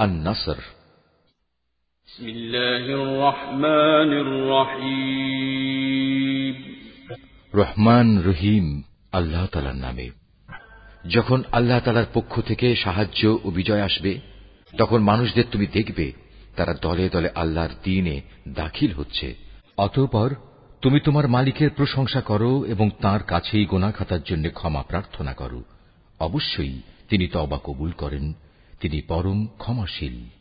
النصر بسم الله الرحمن الرحيم রহমান রহিম আল্লাহ তালার নামে যখন আল্লাহ তালার পক্ষ থেকে সাহায্য ও বিজয় আসবে তখন মানুষদের তুমি দেখবে তারা দলে দলে আল্লাহর দিনে দাখিল হচ্ছে অতঃপর তুমি তোমার মালিকের প্রশংসা করো এবং তার কাছেই গোনাখাতার জন্য ক্ষমা প্রার্থনা করো অবশ্যই তিনি তবা কবুল করেন তিনি পরম ক্ষমাশীল।